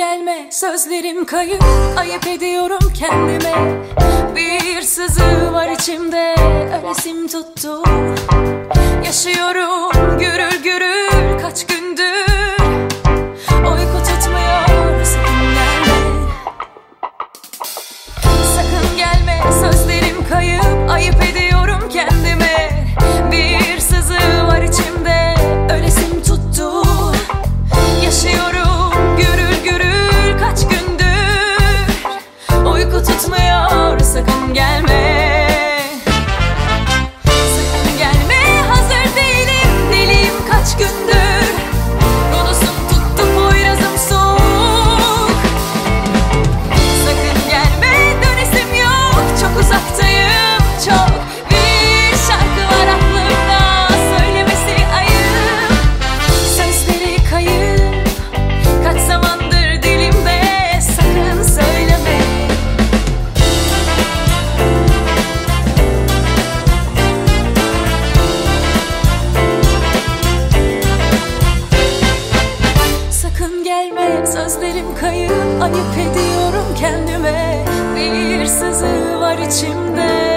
gelme sözlerim kayıp. Ayıp ediyorum kendime. Bir sızı var içimde ölesim tuttu. Yaşıyorum gürül gürül. Ayıp ediyorum kendime. Bir sızı var içimde.